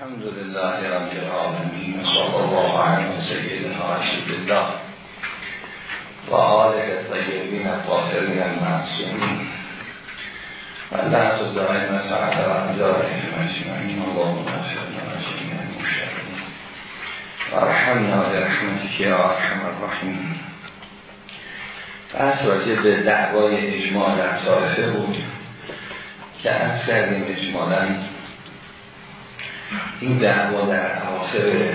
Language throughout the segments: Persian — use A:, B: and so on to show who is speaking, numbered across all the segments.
A: الحمد لله رب العالمين صلى الله على سيدنا رسول الله و آله الطیبین الطاهرین المعصومین و لحظ دائم سعد انجارهم اجمعین اللهم اغفرنا جميعا المشرکین و ارحمنا برحمتك یا ارحم الراحمین بحث راجع به دعوای اجماع در طائفه بود که از کردیم اجمالا این دعوا در اواخر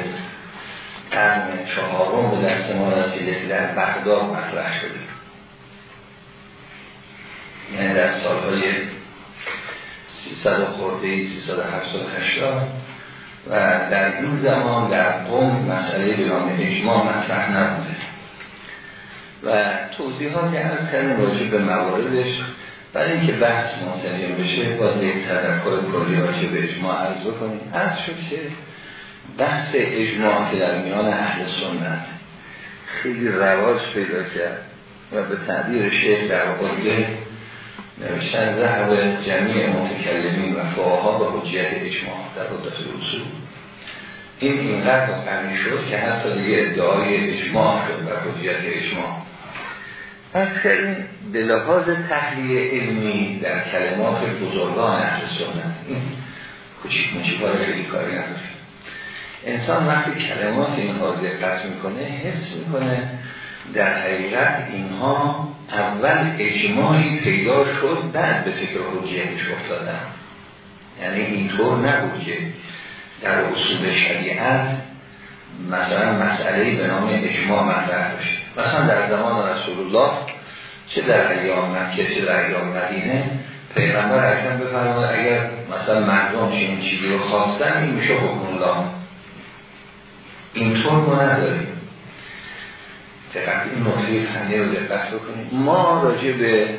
A: قرن چهارم به دست ما رسیده که در بغداد مطرح شده. یعنی در سالهای 300 خورده 378 و در این زمان در قوم مسئله به نام اجماع مطرح نبوده. و توضیحاتی از کردن راجع به مواردش برای اینکه بحث منسجم بشه باید یک تذکر کلی راجع به اجماع عرض بکنیم. از شد که بحث اجماع که در میان اهل سنت خیلی رواج پیدا کرد و به تعبیر شیخ در قرده نوشتن ذهب جمعی متکلمین و فقها به حجیت اجماع در قدرت اصول. این اینقدر قمی شد که حتی دیگه ادعای اجماع شد و حجیت اجماع. از این به لحاظ تحلیه علمی در کلمات بزرگان اهل سنت این کچیک مچیک ها خیلی کاری نداشت انسان وقتی کلمات اینها دقت می‌کنه حس می‌کنه در حقیقت اینها اول اجماعی پیدا شد بعد به فکر حجیتش افتادن. یعنی اینطور نبود که در اصول شریعت مثلا مسئله به نام اجماع مطرح بشه. مثلا در زمان رسول الله چه در ایام مکه چه در ایام مدینه پیغمبر اکرم بفرماد اگر مثلا مردم چنین چیزی رو خواستن این میشه حکم الله. اینطور ما نداریم. دقیق این نقطه فنی رو دقت بکنیم ما راجع به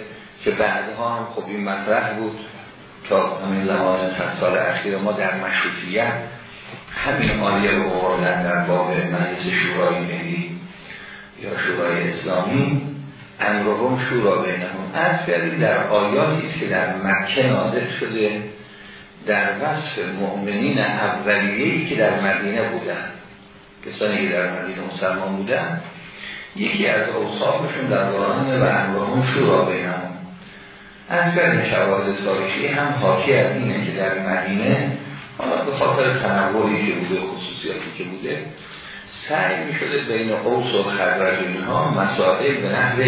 A: که بعدها هم خب این مطرح بود تا همین زمان سال اخیر ما در مشروطیت همین آیه رو آوردن در باب مجلس شورای ملی یا شورای اسلامی. امرهم شورا بینهم. از کردیم در آیاتی که در مکه نازل شده. در وصف مؤمنین اولیهی که در مدینه بودن. کسانی که در مدینه مسلمان بودن. یکی از اوصافشون در قرآن و امرهم شورا بینهم. از کردیم شواهد تاریخی هم حاکی از اینه که در مدینه حالا به خاطر تنوعی که بوده خصوصیاتی که بوده سعی می شده بین قوس و خرج اینها مسائل به نحو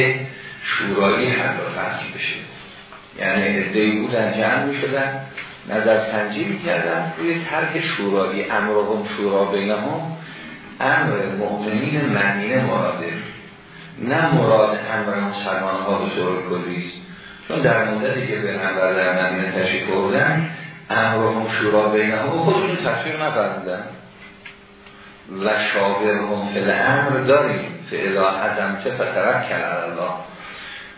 A: شورایی حل و فصل بشه. یعنی ادهی بودن جمع می شدن نظر سنجی می کردن روی طرح شورایی امرهم شورا بینهم امر مؤمنین مدینه مراده نه مراد امر مسلمان ها به طور کلیست چون در مدتی که به نظر در مدینه تشریف بردن امرهم شورا بینهم خودشون تفسیر نفرمودن. و شاورهم فل امر داریم. فعلا عظمت فترک کل الله.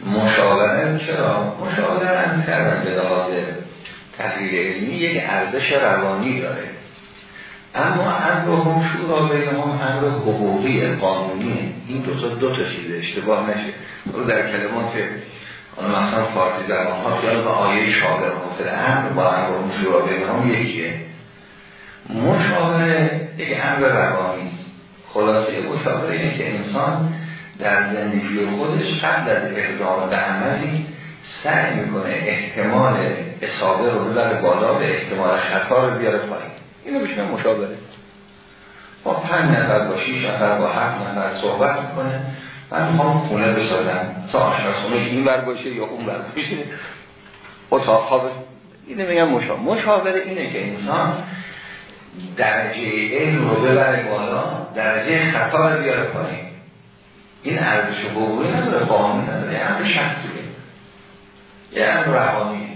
A: مشاوره چرا؟ مشاوره هم کردن به لحاظ تحلیل علمی یک ارزش روانی داره. اما امرهم شورا بینهم امر حقوقی قانونی. این دو تا دو تا چیز اشتباه نشه. رو در کلمات مثلا فارسی در آنها خیال به آیه شاورهم فل امر با امرهم شورا بینهم یکیه. مشاوره یک امر روانی خلاصه مشاوره اینه که انسان در زندگی خودش قبل از اقدام به عملی سعی می‌کنه احتمال اصابه رو ببره بالا به احتمال خطا رو بیاره پایین. اینو بشنه مشاوره. با پنج نفر با شیش نفر با هفت نفر صحبت می‌کنه. من می‌خوام خونه بسازم. تا آشپزخونه این بر باشه یا اون بر باشه. اتاق خوابه. اینه میگم مشاوره. مشاوره اینه که انسان درجه علم رو ببره بالا درجه خطا رو بیاره پایین. این ارزش حقوقی نداره قانون نداره امر شخصیه. یه امر روانیه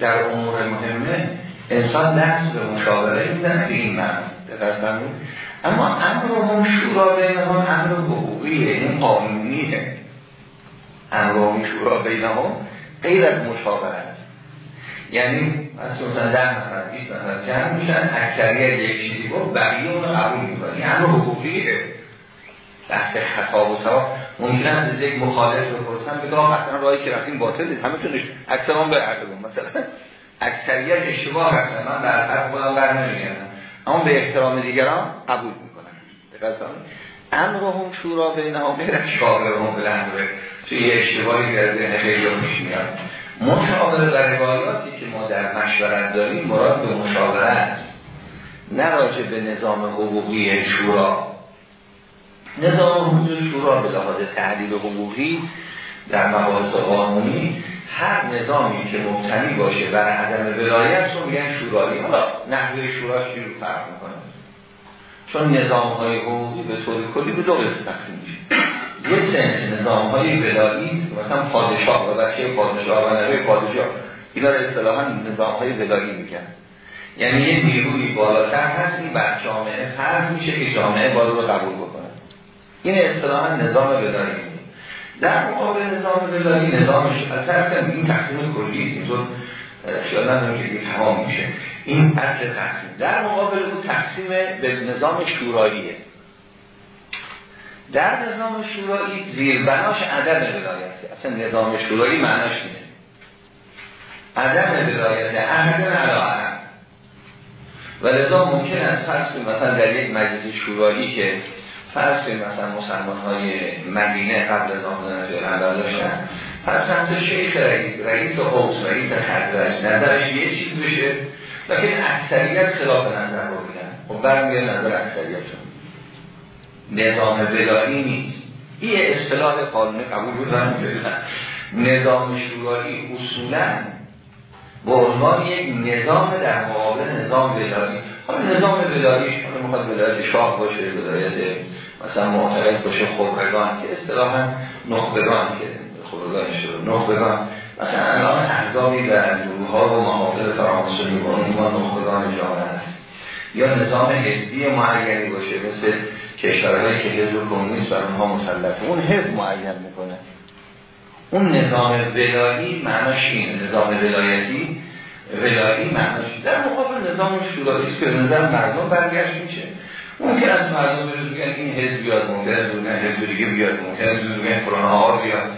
A: در امور مهمه انسان دست به مشاوره می‌زنه به این من اما امر هم شورا بین هم امر حقوقیه این قانونیه. امر هم شورا بین هم غیر از مشاوره است. یعنی مثلا ده نفر 20 نفر جمع میشن اکثریت یک چیزی بود بقیه اون قبول می‌کنن. یعنی امر حقوقیه بحث خطا و سوا ممکن است یک مخالف رو پرسن بگه آقا اصلا راهی که رفتیم باطل نیست. همه تونش اکثران به مثلا. اکثریت اشتباه هستن من در طرف خودم بر نمیگردم. اما به احترام دیگران قبول می‌کنم. امرهم شورا بین هم غیر شاورهم به امره توی اشتباهی در ذهن خیلی میاد. مشاوره که در مشورت داریم مراد به مشاوره است نه راجع به نظام حقوقی شورا. نظام حقوقی شورا به لحاظ تحلیل حقوقی در مباحث قانونی هر نظامی که مبتنی باشه بر عدم ولایت رو میگن شورایی. حالا نحوه شورا شروع فرق می‌کنه؟ چون نظام های حقوقی به طور کلی به دو قسم تقسیم میشه. یه سنت نظام های ولایی مثلا پادشاه و بچه پادشاه و نوه پادشاه. اینا رو اصطلاحا نظام های ولایی میگن. یعنی یه نیروی بالاتر هست این بر جامعه فرض میشه که جامعه بالا رو قبول بکنه. این اصطلاحا نظام ولایی. در مقابل نظام ولایی نظامش اصلا این تقسیم کلی اینطور خیال ندارم که تمام میشه. این اصل تقسیم. در مقابل او تقسیم به نظام شوراییه. در نظام شورایی زیربناش عدم ولایته اصلا نظام شورایی معناش اینه. عدم ولایت احد علا و لذا ممکن است فرض مثلا در یک مجلس شورایی که فرض مثلا مسلمان های مدینه قبل از آمدن فعلا داشتن پس سمت شیخ رئیس رئیس حوز رئیس خدرش نظرش یه چیز بشه لیکن اکثریت خلاف نظر رو بگن خب برمیگه نظر اکثریت نظام ولایی نیست. این اصطلاح قانونی قبول بودن نظام شورایی اصولا به عنوان یک نظام در مقابل نظام ولایی حالا نظام ولاییش حالا می‌خواد ولایت شاه باشه ولایت مثلا معتقد باشه خبرگان که اصطلاحا نخبگان که خبرگان شده نخبگان. مثلا الان احزابی و ها و محافظ فراموسونی با ما نخبگان جامعه است یا نظام حزبی معینی باشه مثل کشورهایی که حزب کمونیست بر اونها مسلطه اون حزب معین می‌کنه. اون نظام ولایی معناش اینه نظام ولایتی. ولایی معناش در مقابل نظام شورایی که نظر مردم برگشت میشه. ممکن از مردم بگن این حزب بیاد از بگن حزب دیگه بیاد ممکن از بگن فلان ها بیاد.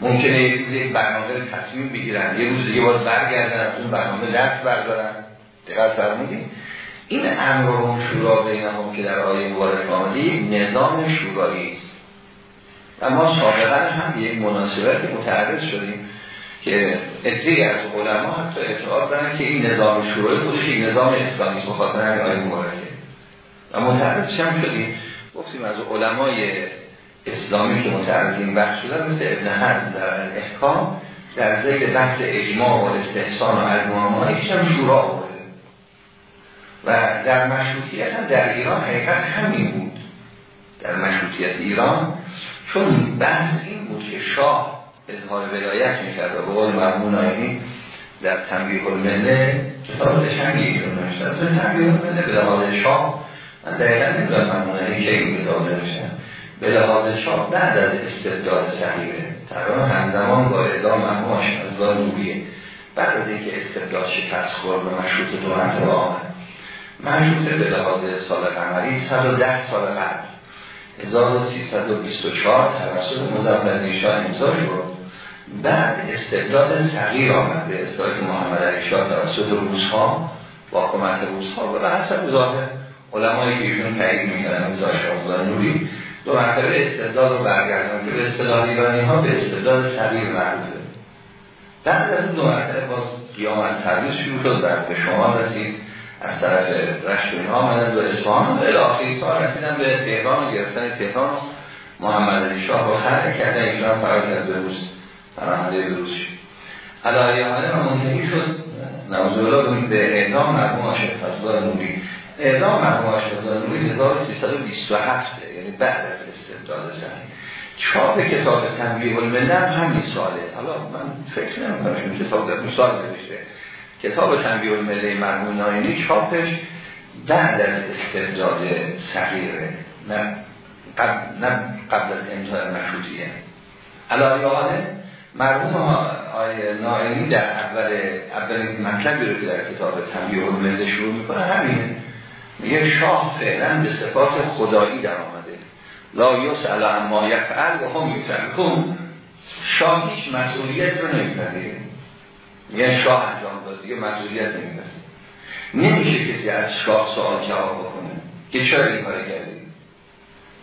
A: ممکنه یک روز یک برنامه تصمیم بگیرن. یه روز دیگه باز برگردن از اون برنامه دست بردارن. دقیق فرمودیم این امر شورا بینهم که در آیه مبارک آمده نظام شورایی است و ما سابقا هم یک مناسبت متعرض شدیم که ادهی از علما حتی اعتقاد دارن که این نظام شورایی خودش یک نظام اسلامی بخاطر همین آیه مبارکه. و متعرض هم شدیم. گفتیم از علمای اسلامی که متعرض این بحث شدن مثل ابن حزم در احکام در زیر بحث اجماع و استحسان و علمانه هم شورا آورده. و در مشروطیت هم در ایران حقیقت همین بود. در مشروطیت ایران چون بحث این بود که شاه اظهار ولایت می‌کرد و به قول مرمون آینی در تنبیه المله کتاب تشنگی ایران نوشته از تنبیه المله به لحاظ شاه من دقیقا نمی‌دونم مرمون آینی که این کتاب نوشته به لحاظ شاه بعد از استبداد صغیره تقریبا همزمان با اعدام محماش از نوریه بعد از اینکه استبداد شکست خورد و مشروط دو مرتبه آمد مشروطه به لحاظ سال قمری 110 سال قبل. 1324 توسط مزبر شاه امضا شد. بعد استبداد صغیر آمد به استبداد محمد علی شاه توسط با حکومت روزها و حسب ظاهر علمایی که ایشون تایید می‌کردن امضا شاه نوری دو مرتبه استبداد رو برگردن به استبداد ایرانی ها به استبداد صغیر معروفه بعد از دو مرتبه باز قیام از شروع شد بعد به شما رسید. از طرف رشت اینها آمدن به اصفهان و الاخری تا رسیدن به تهران و گرفتن تهران. محمد علی شاه رو خرد کردن ایشان فرار کرد به روز پرانده به روز شد. علایه آمده و منتهی شد. نوزولا به اعدام مرموم آشد فضلال نوری. اعدام مرموم آشد نوری 1327 یعنی بعد از استبداد زمین چاپ کتاب تنبیه الملل همین ساله حالا من فکر نمی‌کنم این کتاب در مثال نوشته. کتاب تنبیه المله مرمون ناینی چاپش بعد از استبداد صغیره نه قبل, نه قبل از امضای مشروطیه. علاوه آنه مرحوم آیه ناینی در اول اولین مطلبی رو که در کتاب تنبیه المله شروع می‌کنه همینه. میگه شاه فعلا به صفات خدایی در آمده. لا یسأل اما یفعل و هم یسألون شاه هیچ مسئولیت رو نمیپذیره. میگن شاه انجام داد دیگه مسئولیت نمی‌رسه. نمیشه کسی از شاه سوال جواب بکنه که چرا این کار کردی؟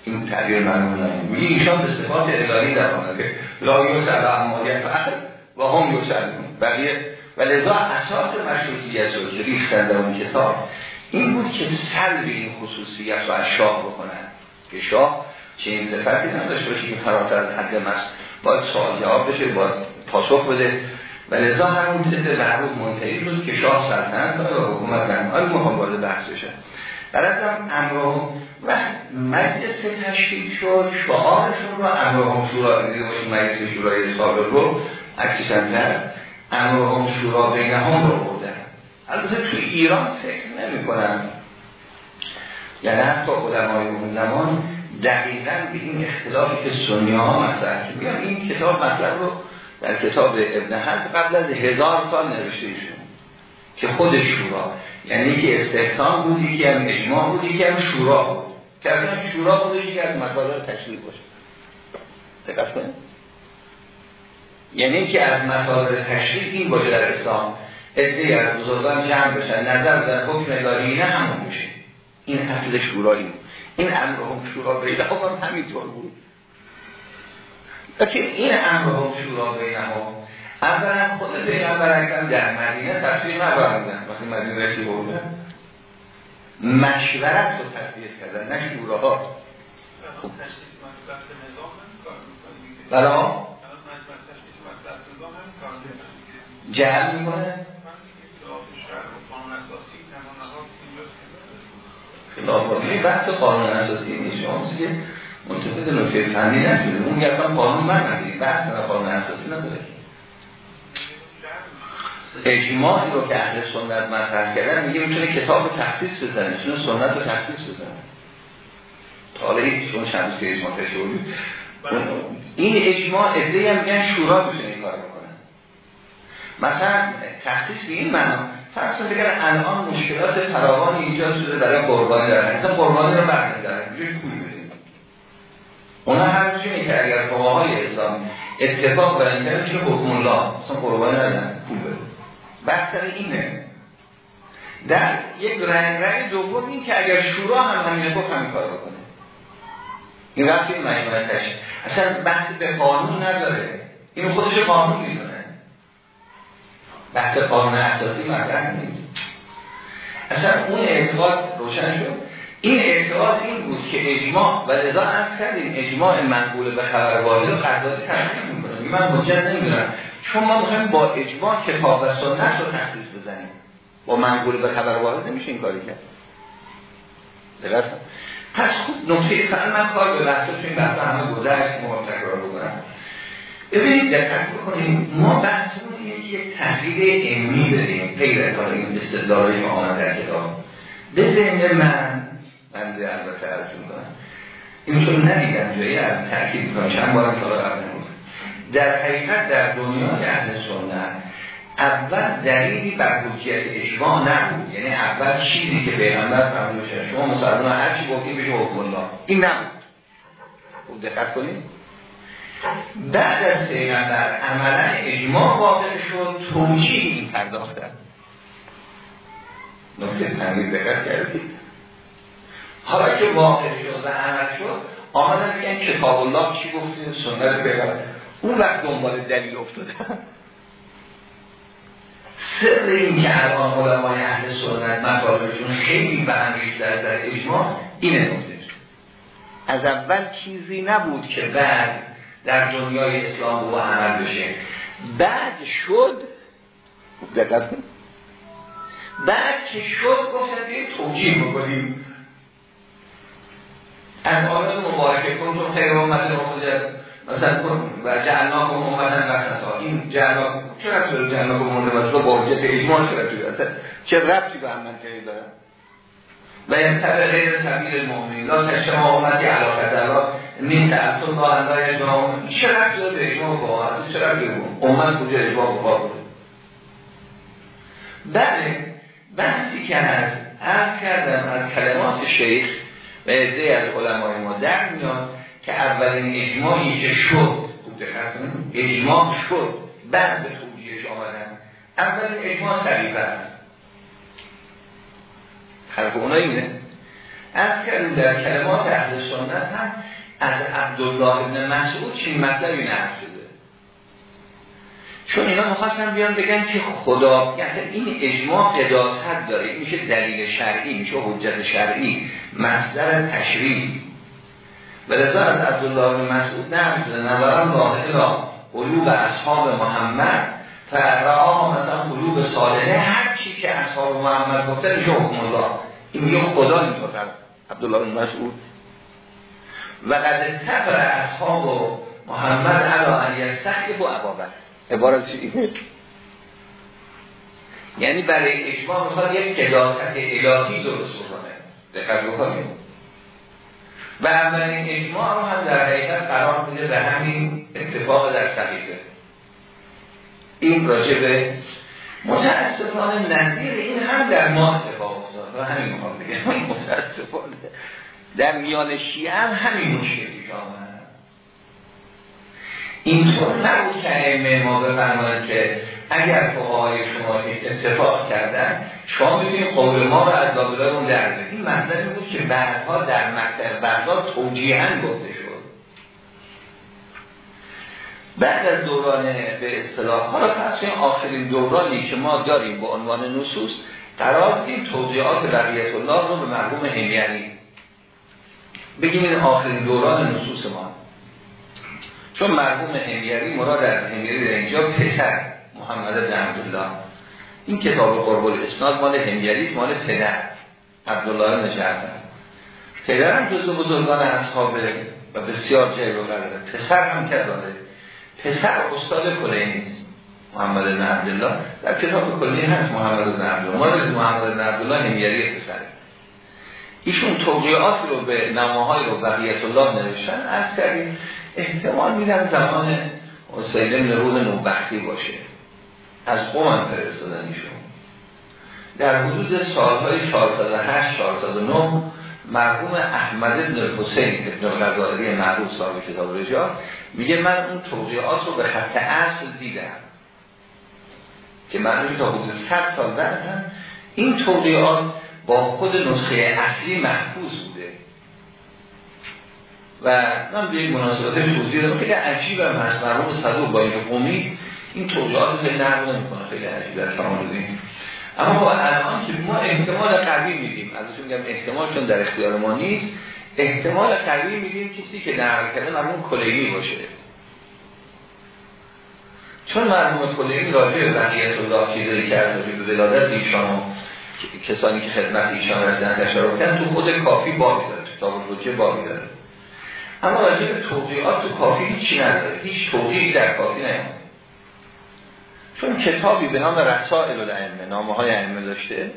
A: این تعبیر ممنون نمیم میگه ایشان به صفات الهی در که لا یوسر و امالیت فقط و هم یوسر بقیه و لذا اساس مشروطیت رو ریختن در اون کتاب این بود که سلب این خصوصیت رو از شاه بکنن. که شاه چه این صفتی نداشته باشه که فراتر از حد مست باید سوال جواب بشه باید پاسخ بده. و لذا همون طبق معروف منتهی بود که شاه سلطنت داره و حکومت آیا مهم وارد بحث بشه. برای هم امرو و مجلس تشکیل شد شعارشون رو امرو شورا دیده باشیم مجلس شورای سابق رو عکسشن کرد امرو شورا بینه هم رو بردن. البته توی ایران فکر نمی کنم یعنی حتی علمای اون زمان دقیقا به این اختلافی که سنی ها مطرح میگم این کتاب مطلب رو در کتاب ابن حد قبل از هزار سال نوشته ایشون که خود شورا. یعنی که استحسان بودی که هم اجماع بودی که هم شورا بود. که شورا بودی که از مسائل تشریح باشه. دقت کنید. یعنی که از مسائل تشریح این باشه در اسلام. ادهی از بزرگان جمع بشن. نظر در حکم الهی نه همون میشه. این اصل شورایی بود. این امر هم شورا بیده هم همینطور بود. که این امر هم شورا بیده هم اولا خود پیغمبر اکرم در مدینه تصویر نبردن وقتی مدینه رسی بودن مشورت رو تصویر کردن نه شوراها. بلا جهل می‌کنه؟ خلافاتی بحث قانون اساسی نیست. شما منطقه نکته فنی نشده. اون اصلا قانون ندید بحث نه قانون اساسی نداره اجماعی رو که اهل سنت مطرح کردن میگه می‌تونه کتاب تخصیص بزنه می‌تونه سنت رو تخصیص بزنه. تا حالا این چون چند که اجماع تشوری این اجماع ادهی هم میگن شورا می‌تونه این کار بکنه. مثلا تخصیص به این معنا فرض بگن الان مشکلات فراوان ایجاد شده برای قربانی دارن. مثلا قربانی رو برمی‌دارن. اینجوری پول اونا هر چیزی که اگر فقهای اسلام اتفاق بر این که حکم الله؟ مثلا قربانی ندن پول بده. بحث اینه. در یک رنگ رنگ دوم این که اگر شورا هم همین گفت همین کار بکنه. این رفت این مجموعتش اصلا بحث به قانون نداره. این خودش قانون می‌دونه. بحث قانون اساسی مطرح نیست. اصلا اون اعتقاد روشن شد؟ این اعتقاد این بود که اجماع و لذا از کردیم اجماع منقول به خبر وارد و قضایی تصدیق می‌کنه. من حجت نمی‌دونم. چون ما می‌خوایم با اجماع کتاب و سنت رو تخصیص بزنیم. با منقول به خبر وارد نمیشه این کاری کرد. درست پس خوب نکته فعلا من کار به بحث این بحث همه گذشت ما تکرار بکنم. ببینید دقت بکنیم ما بحثمون یک تحلیل علمی بدیم غیر از این استدلالای ما آمد در کتاب. به ذهن من بنده البته عرض می‌کنم این چون ندیدم جایی از تحکیل می‌کنم. چند بارم تا قبل در حقیقت در دنیای اهل سنت اول دلیلی بر حجیت اجماع نبود. یعنی اول چیزی که پیغمبر فرموده شما مسلمان هر چی گفتیم بشه حکم الله. این نبود. خوب دقت کنید. بعد از پیغمبر عملا اجماع واقع شد توجیه این پرداختن. نکته تنبیه دقت کردید. حالا که واقع شد و عمل شد آمدن میگن کتاب الله چی گفتیم سنت پیغمبر اون وقت دنبال دلیل افتاده. سر این که الان علمای اهل سنت مطالبشون خیلی به در در اجماع اینه نکته از اول چیزی نبود که بعد در دنیای اسلام با عمل بشه. بعد شد دقت بعد که شد گفتن توجیه بکنیم. از آنات مبارکه. کن تو خیر امت مخوضت مثلا و جعلنا کن امتن وسطا این جعلنا چه رفت داره جعلنا کن امتن وسطا با حجت اجماع چه رفت داره؟ چه رفتی به هم منطقی داره؟ و ینتبه غیر سبیل المؤمنین. لا تشما امتی علاقه دلا نیست اصلا با اندای اجماع چه رفت داره به اجماع با چه رفت داره؟ امت کجا اجماع با بوده بله. بحثی که هست عرض کردم از کلمات شیخ و عده از علمای ما در میاد که اولین اجماعی که شد اجماع شد بعد به توجیهش آمدن. اولین اجماع سریفه است. حرف اونا اینه. از کردیم در کلمات اهل سنت هم از عبدالله ابن مسعود چین مطلبی چون اینا می‌خواستن بیان بگن که خدا یعنی این اجماع قداست داره این میشه دلیل شرعی میشه حجت شرعی مصدر تشریعی و لذا از عبدالله بن مسعود شده نظران واحد قلوب اصحاب محمد فرعا مثلا قلوب صالحه هر چی که اصحاب محمد گفتن میشه حکم الله. این میگه خدا اینطور عبدالله بن مسعود. و قد تبر اصحاب محمد علا ان و عبابت عبارت چی؟ یعنی برای اجماع می‌خواد یک قداست الهی درست بکنه. دقت بکنیم و اولین اجماع رو هم در حقیقت قرار میده به همین اتفاق در صحیفه این راجبه متاسفانه نظیر این هم در ما اتفاق افتاد. و همین مقام بگم. متاسفانه. در میان شیعه هم همین مشکل پیش آمد. اینطور نبود که ائمه ما بفرمایند که اگر فقهای شما اتفاق کردن شما می‌تونید قول ما رو از دادگاه اون در این مطلبی بود که بعدها در مکتب بغداد توجیها گفته شد. بعد از دوران به اصطلاح حالا پس آخرین دورانی که ما داریم به عنوان نصوص قرار این توضیحات بقیت الله رو به مرحوم همیانی بگیم این آخرین دوران نصوص ما. چون مرحوم همیانی مراد از همیانی در اینجا پسر محمد بن عبدالله. این کتاب قرب الاسناد مال همیانی مال پدر عبدالله بن پدر هم جزو بزرگان اصحاب و بسیار جای رو پسر هم که پسر استاد کلی نیست محمد عبدالله. در کتاب کلی هست محمد بن عبدالله. ما محمد بن عبدالله همیاری پسر. ایشون توقیعات رو به نماهای رو بقیت الله نوشتن. از کردیم احتمال میدم زمان حسین بن نوبختی باشه. از قوم هم فرستادن ایشون. در حدود سالهای 408 409 مرحوم احمد بن حسین ابن غزالی معروف صاحب کتاب رجال میگه من اون توضیحات رو به خط اصل دیدم. که من تا حدود 100 سال بعد این توضیحات با خود نسخه اصلی محفوظ بوده و من به این مناسبت توضیح دارم خیلی عجیب هم هست. مرحوم صدوق با این قومی این توضیحات خیلی نقل نمی‌کنه. خیلی عجیب در شما اما با الان که ما احتمال قوی میدیم. از میگم احتمال چون در اختیار ما نیست. احتمال قوی میدیم کسی که نقل کرده مرمون کلینی باشه. چون مرموم کلینی راجع به بقیت الله چیزایی که از به ولادت ایشان کسانی که خدمت ایشان از انتشار کردن تو خود کافی باقی داره. کتاب باقی داره. اما راجع به توضیحات تو کافی هیچی نداره. هیچ توضیحی در کافی نیست. چون کتابی به نام رسائل الائمه نامه های ائمه داشته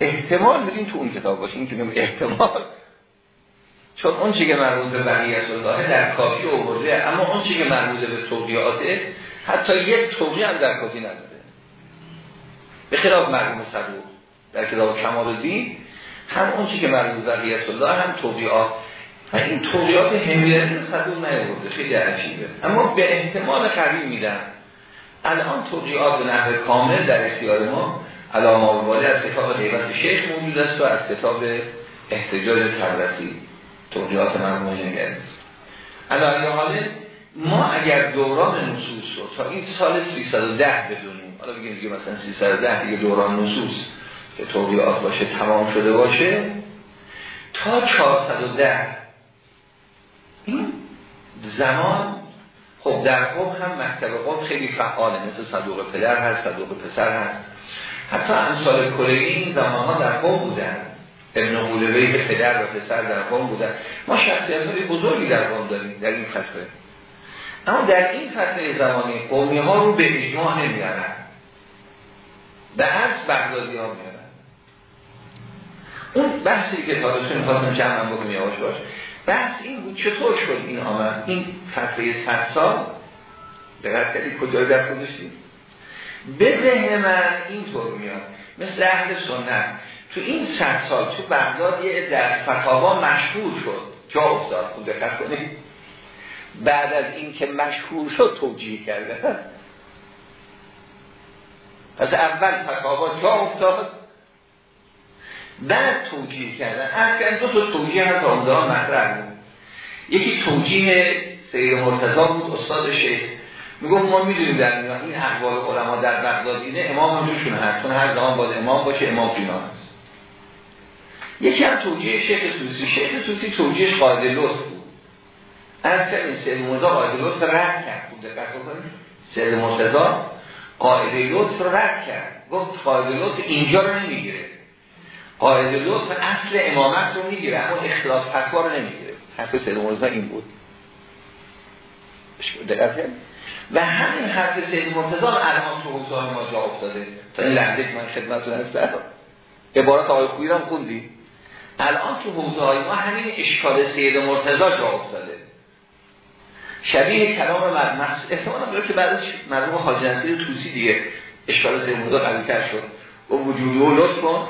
A: احتمال میدین تو اون کتاب باشه. این که احتمال چون اون چی که مربوط به بقیت الله در کافی آورده اما اون چی که مربوط به توقیاته حتی یک توقیه هم در کافی نداره. به خلاف مرحوم صدوق در کتاب کمال الدین هم اون چی که مربوط به بقیت الله هم توقیات و این توقیات همیت صدوق نیاورده خیلی عجیبه. اما به احتمال قوی میدن. الان توضیحات به نحو کامل در اختیار ما علامه آورده از کتاب غیبت شیخ موجود است و از کتاب احتجاج تبرسی توضیحات مرموم نگرد الان حاله ما اگر دوران نصوص رو تا این سال 310 بدونیم حالا بگیم دیگه مثلا 310 دیگه دوران نصوص که توضیحات باشه تمام شده باشه تا 410 این زمان خب در قوم هم مکتب قوم خیلی فعاله مثل صدوق پدر هست صدوق پسر هست. حتی امثال کلگی این زمان ها در قوم بودن. ابن قولوی پدر و پسر در قوم بودن. ما شخصیت های بزرگی در قوم داریم در این فتره اما در این فتره زمانی قومی ها رو به اجماع نمیارن به عرض بغدادی ها میارن اون بحثی که تاریخی می‌خواستم جمع بکنم یواش باش. بحث این بود چطور شد این آمد. این فتره صد سال. دقت کردی کجا در گذاشتیم به ذهن من اینطور میاد. مثل اهل سنت. تو این صد سال تو بغداد یه در فتاوا مشهور شد. جا افتاد. خود دقت کنید بعد از این که مشهور شد توجیه کرده. پس اول فتاوا جا افتاد. بعد توجیه کردن. از دو تا توجیه تا اونجا مطرح بود. یکی توجیه سید مرتضا بود استاد شیخ میگم ما می‌دونیم در میان این احوال علما در بغداد اینه امام همونشون هست چون هر زمان باید امام باشه امام فینا هست. یکی هم توجیه شیخ توسی شیخ توسی توجیهش قاعده لطف بود. از این سید مرتضا قاعده لطف رد کرد. بود دقت بکنید. سید مرتضا قاعده لطف رد کرد. گفت قاعده لطف اینجا رو نمی‌گیره. قاعده لطف اصل امامت رو می‌گیره اما اختلاف فتوا رو نمی‌گیره. حرف سید مرتضا این بود. دقت و همین حرف سید مرتضا الان تو حوزه ما جا افتاده. تا این لحظه که من خدمتتون هستم. عبارت آقای خویی رو خوندی؟ الان تو حوزه های ما همین اشکال سید مرتضا جا افتاده. شبیه کلام مرمز احتمالا داره که بعدش مرموم حاجی نصیر توسی دیگه. اشکال سید مرتضا قوی تر شد. و وجود و لطف کن.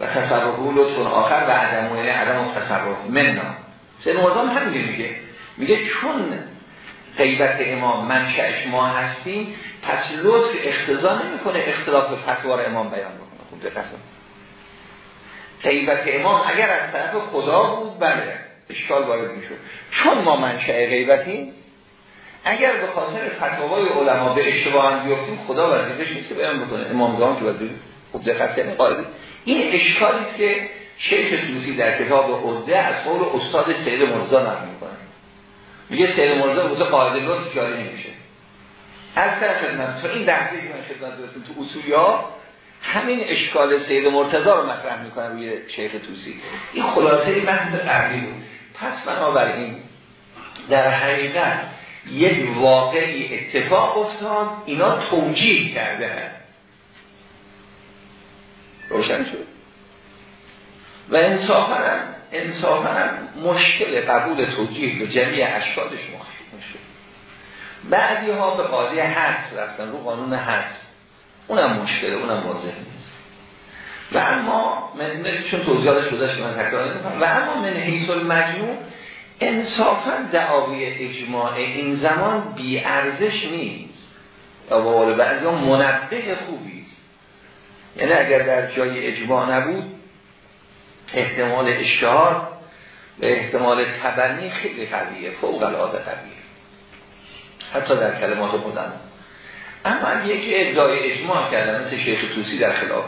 A: و تصرف و لطف کن آخر و عدم و یعنی عدم و تصرف مننا مرتضا هم میگه. میگه چون غیبت امام منشأش ما هستیم پس لطف اختزا نمی‌کنه اختلاف فتوار امام بیان بکنه. خوب دقت غیبت امام اگر از طرف خدا بود بله اشکال وارد می‌شد. چون ما منشأ غیبتیم اگر به خاطر فتاوای علما به اشتباه هم بیفتیم خدا وظیفش نیست که بیان بکنه. امام زمان که وظیفه خوب دقت کنید این اشکالی که شیخ توسی در کتاب عده از قول استاد سید مرزا نقل می‌کنه. میگه سید مرزا بوده قاعده لطف جاری نمیشه. از طرف خدمت تو این درسی که من خدمت تو اصولی ها همین اشکال سید مرتضا رو مطرح می‌کنن روی شیخ توسی این خلاصه بحث قبلی بود. پس بنابراین در حقیقت یک واقعی اتفاق افتاد اینا توجیه کرده هست. روشن شد. و انصافا انصافا مشکل قبول توجیه به جمعی اشکالش مشکل بعدی ها به قاضی حدس رفتن رو قانون حدس اونم مشکله اونم واضح نیست. و اما من چون توضیحاتش گذاشت من تکرار و اما من حیث المجموع انصافا دعاوی اجماع این زمان بی ارزش نیست. یا با قول بعضی منبه خوبی. یعنی اگر در جای اجماع نبود احتمال اشتهار و احتمال تبنی خیلی قویه فوق العاده قویه. حتی در کلمات خودم. اما یکی ادعای اجماع کردن مثل شیخ توسی در خلاف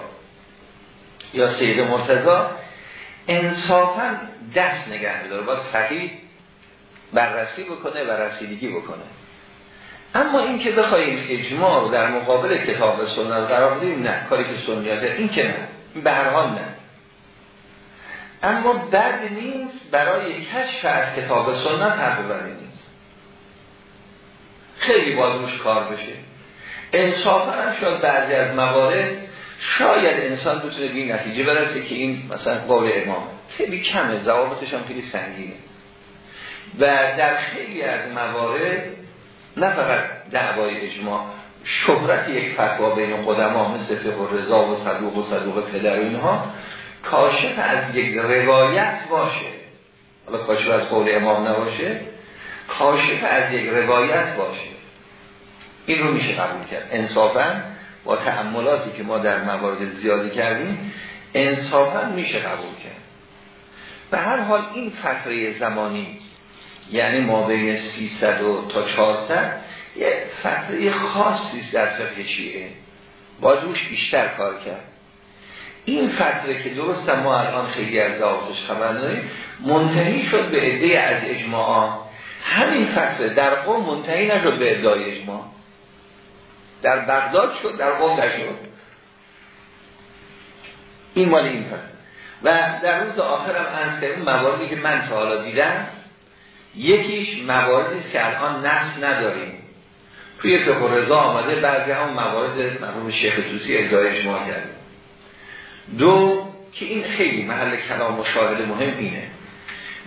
A: یا سید مرتضا انصافا دست نگه میداره باید فقید بررسی بکنه و رسیدگی بکنه. اما این که بخوایم اجماع رو در مقابل کتاب سنت قرار بدیم نه. کاری که سنیاته این که نه. به هر حال نه. اما بد نیست برای کشف از کتاب سنت حرف بدی نیست. خیلی باید کار بشه. انصافا هم شاید بعضی از موارد شاید انسان بتونه به این نتیجه برسه که این مثلا قول امام خیلی کمه. ضوابطش هم خیلی سنگینه. و در خیلی از موارد نه فقط دعوای اجماع شهرت یک فتوا بین قدما مثل فقه رضا و صدوق و صدوق پدر و اینها کاشف از یک روایت باشه. حالا کاشف از قول امام نباشه کاشف از یک روایت باشه. این رو میشه قبول کرد. انصافا با تعملاتی که ما در موارد زیادی کردیم انصافا میشه قبول کرد. به هر حال این فتره زمانی یعنی ما بین 300 و تا 400 یه فتره خاصی در فقه شیعه. باید روش بیشتر کار کرد. این فتره که درست ما الان خیلی از ضوابطش خبر داریم منتهی شد به عده از اجماعات همین فتره در قوم منتهی نشد به ادعای اجماع. در بغداد شد در قوم نشد. این مال این فتره و در روز آخرم هم مواردی که من تا حالا دیدم یکیش مواردی که الان نفس نداریم. توی فقه رضا آمده بعضی هم موارد مرحوم شیخ توسی ادعای شما کردیم دو که این خیلی محل کلام مشاهده مهم اینه.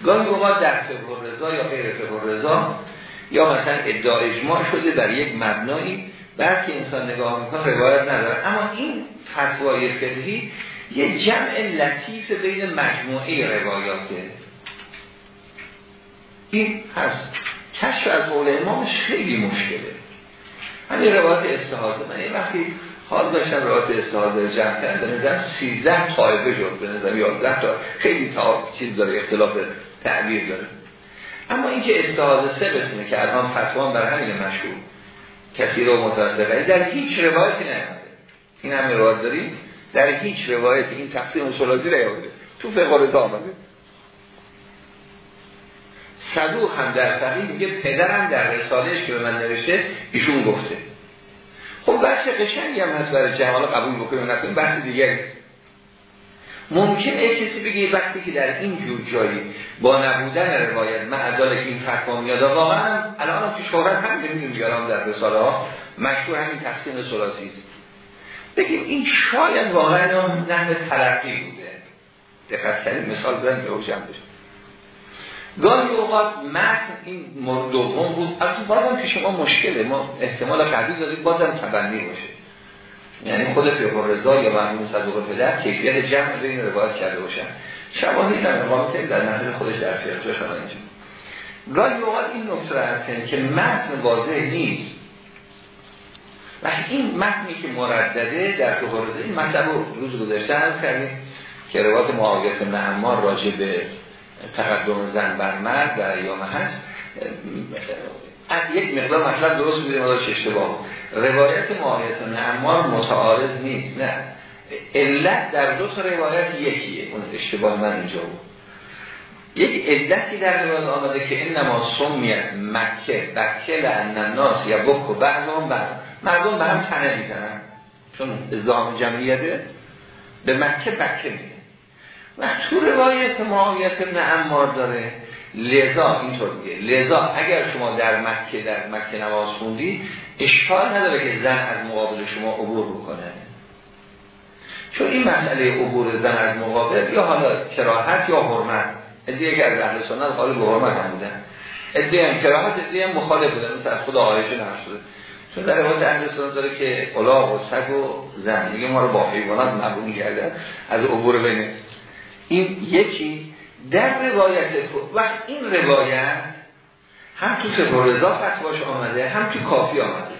A: گاهی اوقات در فقه رضا یا غیر فقه رضا یا مثلا ادعا اجماع شده در یک مبنایی بعد که انسان نگاه می‌کنه روایت نداره. اما این فتوای فقهی یه جمع لطیف بین مجموعه روایاته این هست کشف از قول امامش خیلی مشکله. همین روایت استحاده من یه وقتی حال داشتم روایت استحاضه جمع کرد به نظر 13 طایفه شد به نظر 11 تا خیلی تا چیز داره اختلاف تعبیر داره. اما اینکه استحاضه سه قسمه که الان فتوان بر همین مشهور کسی رو متوسطه در هیچ روایتی نمیده این هم روایت داریم؟ در هیچ روایت این تقسیم سلازی نیامده. تو فقه رضا آمده. صدوق هم در فقیه میگه پدرم در رسالهش که به من نوشته ایشون گفته. خب بحث قشنگی هم هست برای جمال قبول بکنیم نکنیم بحث دیگری. ممکنه کسی بگه وقتی که در این جور جایی با نبودن روایت معدال که این فتوا میاد واقعا الان که شهرت هم نمی‌دونیم بیارم در رساله ها مشهور همین تقسیم سلاسی است. بگیم این شاید واقعا نحو تلقی بوده. دقت مثال به روشن بشه. گاهی اوقات متن این دوم بود. البته بازم که شما مشکله. ما احتمال قدی داریم بازم تبنی باشه. یعنی خود فقه رضا یا مرحوم صدوق پدر کیفیت جمع بین روایت کرده باشن. شواهی در مقام در نظر خودش در فقه شما اینجا. گاهی اوقات این نکته هستن که متن واضح نیست. و این متنی که مردده در فقه رضا این مطلب رو روز گذاشته هست کردیم که روایت معاویت معمار راجع به تقدم زن بر مرد در ایام هست از یک مقدار مطلب درست می‌دونیم داشت اشتباه. روایت معاویت معمار متعارض نیست نه. علت در دو تا روایت یکیه اون اشتباه من اینجا بود. یک علتی در روایت آمده که این نما سمیت مکه بکه لعن الناس یا بک و بعض. هم بعض مردم به هم تنه می‌زنن چون ازدام جمعیته. به مکه بکه میزن و تو روایت معاویت ابن امار داره. لذا اینطور میگه. لذا اگر شما در مکه در مکه نماز خوندی اشکال نداره که زن از مقابل شما عبور بکنه. چون این مسئله عبور زن از مقابل یا حالا کراهت یا حرمت. ادیه که از اهل سنت حال به حرمت هم بودن. ادیه هم کراهت ادیه هم مخالف بودن. مثل خدا آیشه نشده چون در روایت اهل سنت داره که الاغ و سگ و زن. میگه ما رو با حیوانات مقبول کردن از عبور بین این یکی در روایت وقت این روایت هم تو سفر رضا فتواش آمده هم تو کافی آمده.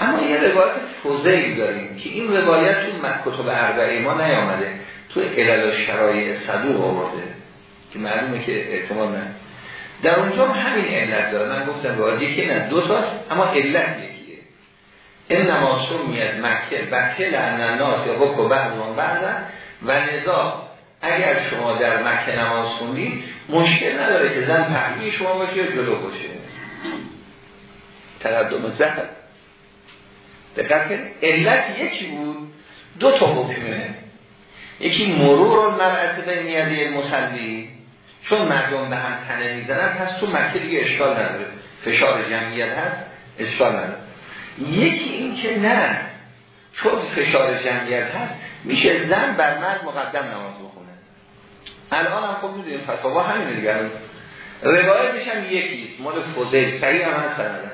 A: اما یه روایت فوزهی داریم که این روایت تو کتب اربعه ما نیامده. تو علل و شرایع صدوق آورده که معلومه که احتمال نه. در اونجا همین علت داره. من گفتم روایت یکی نه دو تاست اما علت یکیه. این نماسون میاد مکه بکه لعن الناس یا بکو بعض بعض و نزا اگر شما در مکه نماز خوندید مشکل نداره که زن پهمی شما باشه یا جلو باشه. تقدم زن دقت علت یکی بود دو تا حکمه یکی مرور مرعت به نیاده مسلی چون مردم به هم تنه می‌زنن پس تو مکه دیگه اشکال نداره. فشار جمعیت هست اشکال نداره. یکی این که نه چون فشار جمعیت هست میشه زن بر مرد مقدم نماز بخونه. الان هم خب می‌دونیم فتاوا همین دیگه. روایتش هم یکیست مال فوزل صحیح هم هست سندن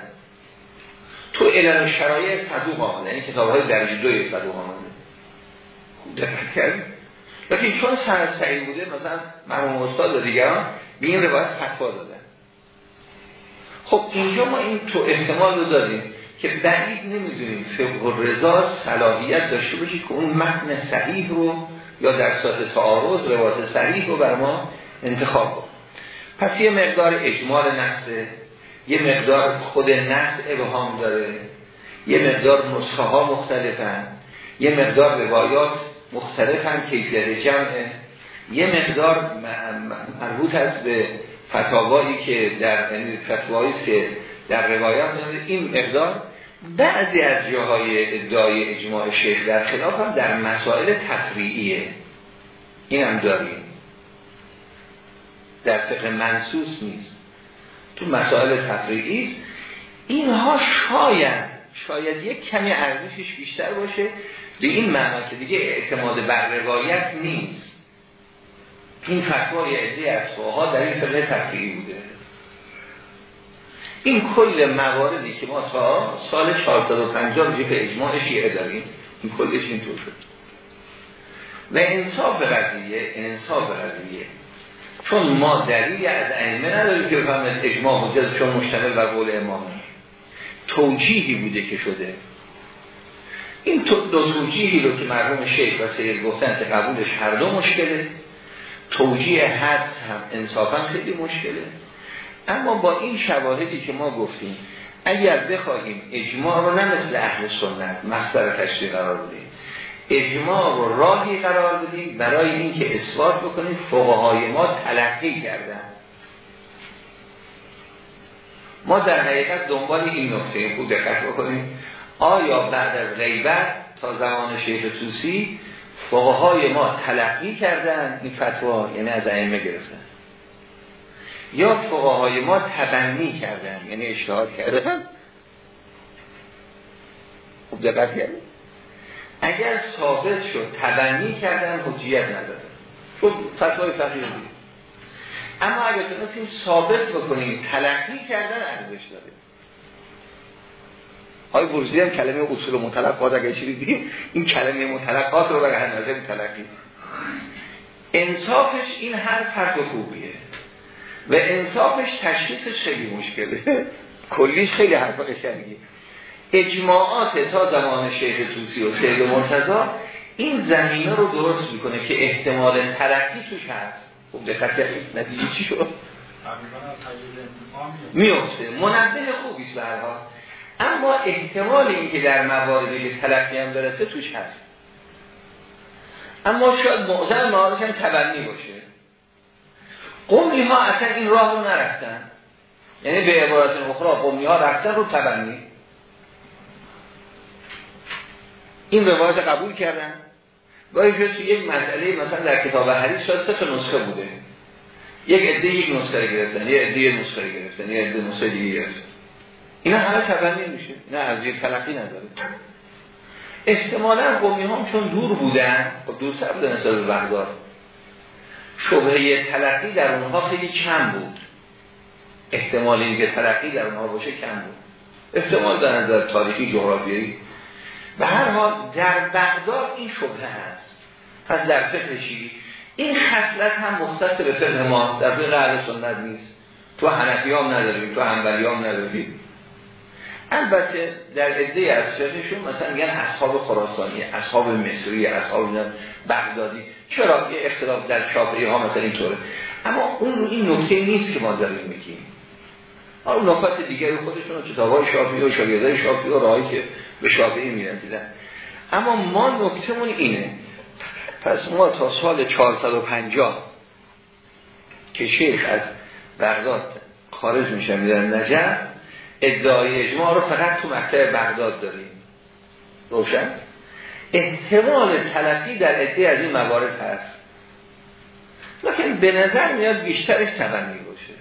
A: تو علم شرایع صدوق آمده. این کتاب های درجه دوی صدوق آمده. خوب دقت کردیم لیکن چون سند صحیح بوده مثلا مرموم استاد و دیگران به این روایت فتوا دادن. خب اینجا ما این تو احتمال رو دادیم. که بعید نمی‌دونیم فقه رضا صلاحیت داشته باشه که اون متن صحیح رو یا در ساعت تعارض روایت صحیح رو بر ما انتخاب کنیم پس یه مقدار اجمال نفسه یه مقدار خود نفس ابهام داره یه مقدار نسخه ها مختلفن یه مقدار روایات مختلفن کیفیت جمعه یه مقدار مربوط است به فتاوایی که در یعنی فتوایی که در روایات این مقدار بعضی از جاهای ادعای اجماع شیخ در خلاف هم در مسائل تفریعیه این هم داریم. در فقه منسوس نیست. تو مسائل تفریعی اینها شاید شاید یک کمی ارزشش بیشتر باشه به این معنا که دیگه اعتماد بر روایت نیست. این فتوای عده از در این فقه تفریعی بوده. این کل مواردی که ما تا سال 450 دیگه به اجماع شیعه داریم این کلش اینطور شد. و انصاف قضیه انصاف قضیه. چون ما دلیلی از ائمه نداریم که بفهمید اجماع حجت چون مشتمل بر قول امام. توجیهی بوده که شده. این دو توجیهی رو که مرحوم شیخ و سید گفتن که قبولش هر دو مشکله. توجیه حدس هم انصافا خیلی مشکله. اما با این شواهدی که ما گفتیم اگر بخواهیم اجماع رو نه مثل اهل سنت مصدر تشریع قرار بدیم اجماع رو راهی قرار بدیم برای اینکه اثبات بکنیم فقهای ما تلقی کردن. ما در حقیقت دنبال این نقطه خوب دقت بکنیم آیا بعد از غیبت تا زمان شیخ توسی فقهای ما تلقی کردن این فتوا یعنی از ائمه گرفتن. یا فقهای ما تبنی کردن یعنی اشتهاد کردن. خوب دقت کردن اگر ثابت شد تبنی کردن حجیت نداره. خب فتوای فقیه اما اگر تونستیم ثابت بکنیم تلقی کردن ارزش داره. های برزی هم کلمه اصول متلقات اگر چی این کلمه متلقات رو برای نظر تلقی انصافش این هر فرد خوبیه. و انصافش تشخیصش خیلی مشکله. کلیش خیلی حرف قشنگی اجماعات تا زمان شیخ توسی و سید مرتضا این زمینه رو درست می‌کنه که احتمال ترقی توش هست. خب دقت کردید نتیجه چی شد؟ میفته منبه خوبیست به اما احتمال اینکه در مواردی که تلقی هم برسه توش هست. اما شاید معظم مواردش هم تبنی باشه. قومی ها اصلا این راه رو نرفتن. یعنی به عبارت اخرى قومی ها رفتن رو تبنی. این روایت قبول کردن. گاهی شد تو یک مسئله مثلا در کتاب حدیث شاید سه نسخه بوده. یک عده یک نسخه گرفتن یه عده یک نسخه گرفتن یه عده نسخه دیگه گرفتن. اینا همه تبنی میشه. نه از یک تلقی نداره. احتمالا قومی هم چون دور بودن خب دور سر بودن نسبت به بغداد. شبهه تلقی در اونها خیلی کم بود. احتمال اینکه تلقی در اونها باشه کم بود. احتمال در نظر تاریخی جغرافیایی. به هر حال در بغداد این شبهه هست. پس در فقه شیعی این خصلت هم مختص به فقه ما در فقه اهل سنت نیست. تو حنفی هم نداریم تو انبلی هم نداریم. البته در عده از فقهشون مثلا میگن اصحاب خراسانی اصحاب مصری اصحاب بغدادی. چرا؟ یه اختلاف در شافعی ها مثلا اینطوره. اما اون رو این نکته نیست که ما داریم میگیم. اون نکات دیگری خودشون کتابای شافعی و شاگردای شافعی و راهی که به شافعی می‌رسیدن. اما ما نکتمون اینه. پس ما تا سال 450 که شیخ از بغداد خارج میشه میدن نجف ادعای اجماع رو فقط تو مکتب بغداد داریم. روشن؟ احتمال تلقی در ادعای از این موارد هست. لیکن به نظر میاد بیشترش تبنی باشه؟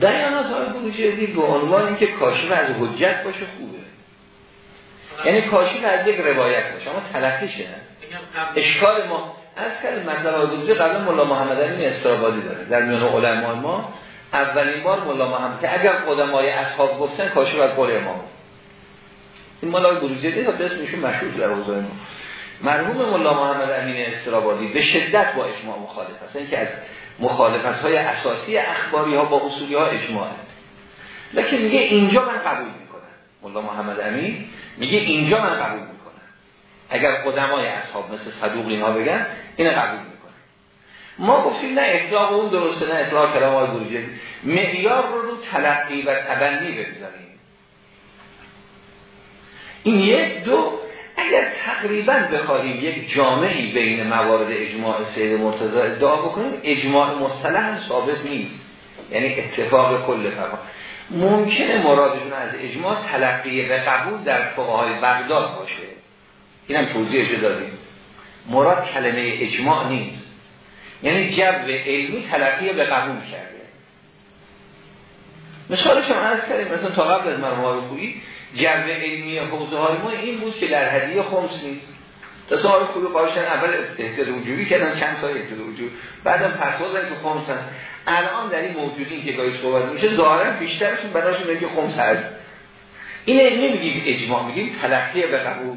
A: دیانات های بروجردی به عنوان اینکه کاشف از حجت باشه خوبه. یعنی کاشف از یک روایت باشه اما تلقیشه اشکال ما از کل مثلا دوزی قبل ملا محمد علی استرابادی داره. در میان علماء ما اولین بار ملا محمد که اگر قدمای اصحاب گفتن کاشف از قول امام. این ملا بروجردی تا اسمشون مشهور در حوزه ما. مرحوم ملا محمد امین استرابادی به شدت با اجماع مخالف هست که از مخالفت های اساسی اخباری ها با اصولی ها اجماع لیکن میگه اینجا من قبول می‌کنم. ملا محمد امین میگه اینجا من قبول می‌کنم. اگر قدمای اصحاب مثل صدوق اینها بگن این قبول می‌کنم ما گفتیم نه اطلاق اون درسته نه اطلاق کلام های بروجه معیار رو رو تلقی و تبنی بگذاریم. این یک دو اگر تقریبا بخواهیم یک جامعی بین موارد اجماع سید مرتضی ادعا بکنیم اجماع مصطلح هم ثابت نیست. یعنی اتفاق کل فقط ممکنه مرادشون از اجماع تلقی به قبول در فقهای بغداد باشه. این هم توضیحش دادیم. مراد کلمه اجماع نیست. یعنی جو علمی تلقی به قبول کرده. مثالش هم عرض کردیم مثلا تا قبل از مرموها خویی جو علمی حوزه های ما این بود که در هدیه خمس نیست. تصور خوبی قاشن اول احتیاط وجوبی کردن چند سال احتیاط وجوب بعدم فتوا دادن که خمس هست. الان در این موجودین که گاهی صحبت میشه ظاهرا بیشترشون براشون میگه خمس هست. این نمیگیم اجماع میگیم تلقی به قبول.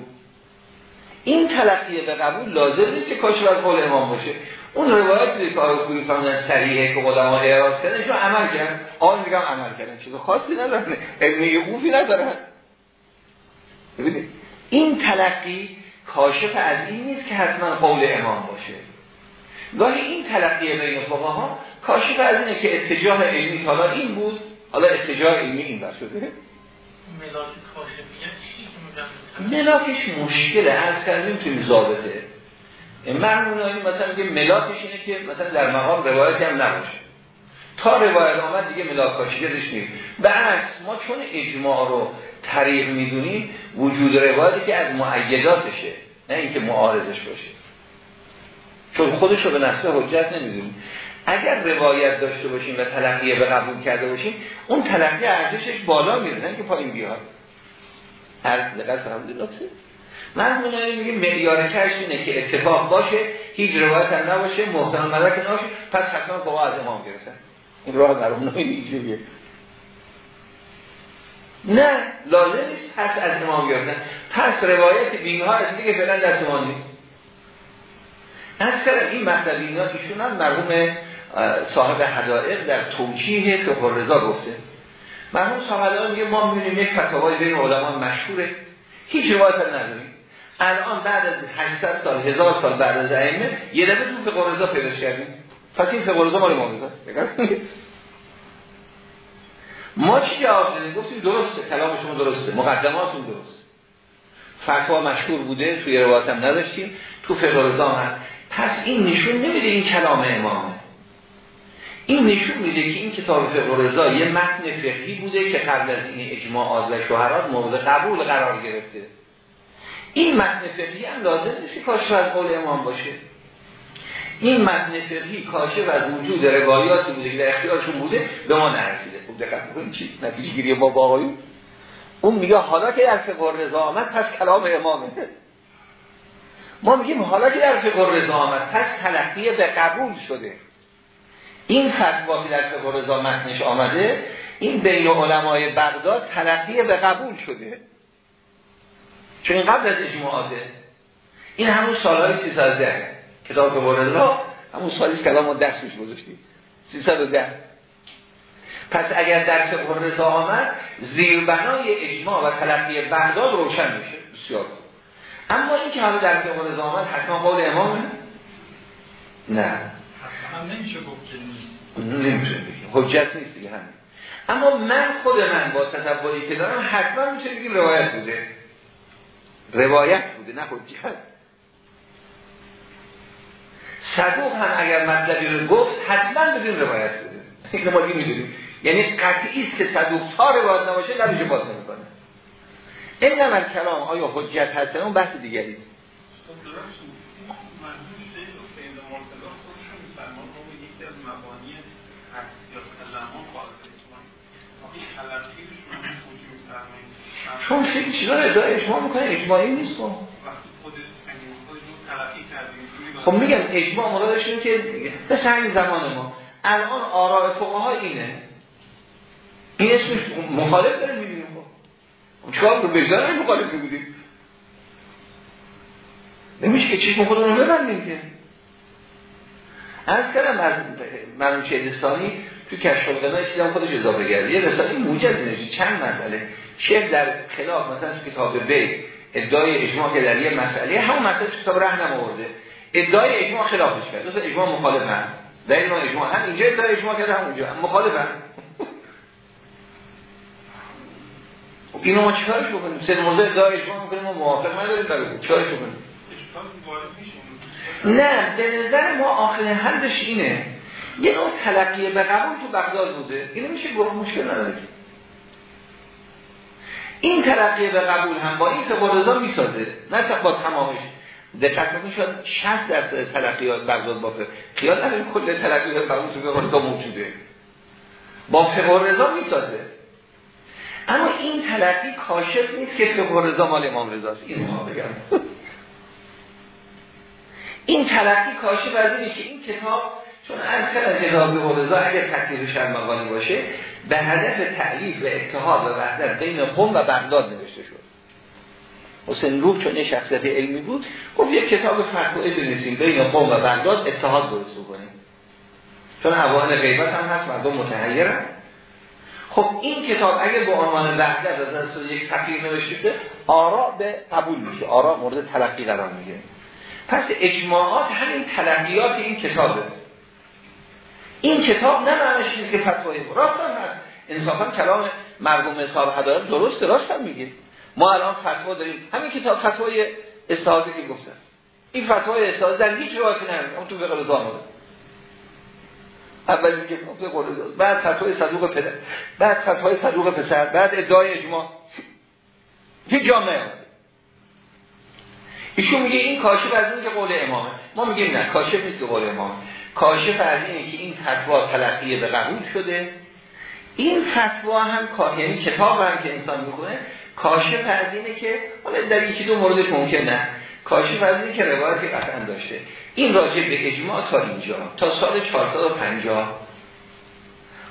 A: این تلقی به قبول لازم نیست که کاشف از قول امام باشه. اون روایت که آقای کوری فرمودن صریحه که قدما اعراض کردن عمل کرد آن میگم عمل کردن. چیز خاصی ندارن. علمی خوفی ندارن. ببینید این تلقی کاشف از این نیست که حتما قول امام باشه. گاهی این تلقی بین ها کاشف از اینه که اتجاه علمی حالا این بود حالا اتجاه علمی این بر شده. ملاکش مشکله از کردیم توی ضابطه. مرمون این مثلا میگه ملاکش اینه که مثلا در مقام روایتی هم نباشه. تا روایت آمد دیگه ملاک کاشیدش نیست. به ما چون اجماع رو طریق می‌دونیم وجود روایتی که از معیداتشه نه اینکه معارضش باشه. چون خودش رو به نفسه حجت نمی‌دونیم. اگر روایت داشته باشیم و تلقیه به قبول کرده باشیم اون تلقیه ارزشش بالا میره نه که پایین بیاد. هر دقت فهمیدید نکته مرحوم میگه معیار کش اینه که اتفاق باشه هیچ روایت هم نباشه محترم مدرک نباشه پس حتما فقها از امام گرفتن. این راه مرحوم نمیگه نه لازم نیست پس از امام گرفتن. پس روایت بینها از دیگه فعلا در ما نیست. از این مطلب اینا ایشون هم مرحوم صاحب حدائق در توجیه فقه رضا گفته مرحوم صاحب حدائق میگه ما می‌بینیم یک فتاوای بین علما مشهوره هیچ روایت نداریم. الان بعد از 800 سال هزار سال بعد از ائمه یه دفعه تو فقه رضا پیداش کردیم. پس این فقه رضا مال امام ما چی جواب دادیم؟ گفتیم درسته کلام شما درسته مقدماتون درست فتوا مشهور بوده توی روایت هم نداشتیم تو فقه رضا هست. پس این نشون نمیده این کلام امامه. این نشون میده که این کتاب فقه رضا یه متن فقهی بوده که قبل از این اجماعات و شهرات مورد قبول قرار گرفته. این متن فقهی هم لازم نیست که کاشف از قول امام باشه. این متن فقهی کاشف از وجود روایاتی بوده که در اختیارشون بوده به ما نرسیده. خوب دقت بکنید چی؟ نتیجه گیری با اون میگه حالا که در فقه رضا آمد پس کلام امامه. ما میگیم حالا که در فقه رضا آمد پس تلقی به قبول شده. این فتوا در فقه رضا متنش آمده این بین علمای بغداد تلقی به قبول شده. چون این قبل از اجماعاته این همون سالهای 310 کتاب فقه رضا همون سالی که کلام ما دست میش گذاشتیم. 310 پس اگر در فقه رضا آمد زیربنای اجماع و تلقی بغداد روشن میشه. بسیار اما این که حالا در فقه رضا آمد حتما قول امامه نه.
B: نمیشه گفت
A: نمیشه. حجت نیست دیگه همین. اما من خود من با تصوری که دارم حتما میشه بگیم روایت بوده. روایت بوده نه حجت. صدوق هم اگر مطلبی رو گفت حتما بگیم روایت بوده. این ما می‌دونیم. یعنی قطعی است که صدوق تا روایت نباشه نمیشه باز نمی‌کنه. این نمال کلام آیا حجت هست اون بحث دیگری چون خیلی چیزا ادعا اجماع می‌کنه اجماعی نیست خب. خب میگم اجماع مرادش اینه که مثل این زمان ما. الان آراء فقها اینه. این اسمش مخالف داره می‌بینیم خب. چکار که بجدار مخالف بودیم نمیشه که چشم خودمون رو ببندیم که. از کردم از مرموم شهدستانی تو کشف القنا چیزی خودش اضافه کرده. یه رساله موجز نوشته چند مسئله. شیخ در خلاف مثلا تو کتاب بی ادعای اجماع که در یه مسئله همون مسئله تو کتاب رهنم آورده. ادعای اجماع خلافش کرد. مثلا اجماع مخالف هم. در این اجماع. هم اینجا ادعای اجماع کرده هم اونجا. مخالف هم. اینو ما چیکارش بکنیم؟ سه موضوع ادعای اجماع می‌کنیم ما موافق نداریم برای چیکارش بکنیم؟ نه به نظر ما آخر حدش اینه. یه نوع تلقیه به قبول تو بغداد بوده. اینو میشه گفت مشکل نداره. این تلقیه به قبول هم با این فقه می‌سازه. نه با تمامش. دقت کنید شاید 60 درصد تلقیات بغداد با خیال نداریم کل تلقیات قبول تو فقه موجوده. با فقه رضا می‌سازه. اما این تلقی کاشف نیست که فقه رضا مال امام رضاست. این ما بگم. این تلقی کاشف از اینه که این کتاب چون از کل کتاب حرزا اگر تکلیف شرمقانی باشه به هدف تعلیف و اتحاد و وحدت بین قم و بغداد نوشته شد. حسین روح چون شخصیت علمی بود خب یک کتاب فتوایی بنویسیم بین قوم و بغداد اتحاد درست بکنیم. چون اوائل غیبت هم هست مردم متحیرن. خب این کتاب اگه به عنوان وحدت از دست یک تقریر نوشته آرا به قبول میشه. آرا مورد تلقی قرار می‌گیره. پس اجماعات همین تلقیات این کتابه. این کتاب نه معنیش که فتوای راست هم هست. انصافا کلام مرگوم صاحب هدایت درسته. راست هم میگه ما الان فتوا داریم. همین کتاب فتوای استحاضه که گفتن این فتوای استحاضه در هیچ روایتی نمیده اون تو به قول آمده. اول اینکه به قول بعد فتوای صدوق پدر. بعد فتوای صدوق پسر. بعد ادعای اجماع. هیچ جا نیامده. ایشون میگه این کاشف از این که قول امامه. ما میگیم نه. کاشف نیست قول امامه. کاشف از اینه که این فتوا تلقی به قبول شده. این فتوا هم یعنی کتاب هم که انسان می‌کنه کاشف از اینه که حالا در یکی دو موردش ممکن نه. کاشف از اینه که روایتی قطعا داشته. این راجع به اجماع تا اینجا تا سال 450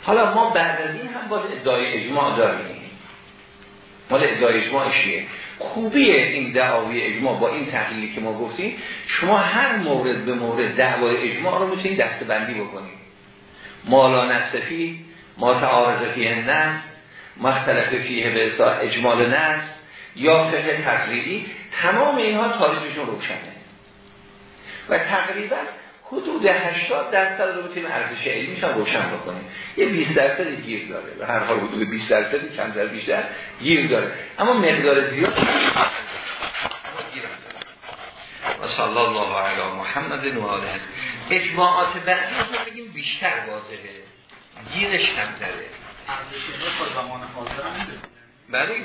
A: حالا ما بعد از این هم باید ادعای اجماع داریم. مال ادعای اجماع شیه خوبی این دعاوی اجماع با این تحلیلی که ما گفتیم شما هر مورد به مورد دعوای اجماع رو می‌تونید دستبندی بکنید. مالا نصفی ما تعارض فیه نست مختلف فیه به اجمال نست یا فقه تقریبی تمام اینها تاریخشون روشنه. و تقریبا حدود 80 درصد رو بتونیم ارزش علمیش هم روشن بکنیم. یه 20 درصد گیر داره. و هر حال حدود 20 درصد کمتر بیشتر گیر داره. اما مقدار زیاد و صلی الله علی محمد و آله. اجماعات بعدی ما بگیم بیشتر واضحه. گیرش کمتره. ارزش زمان حاضر بله.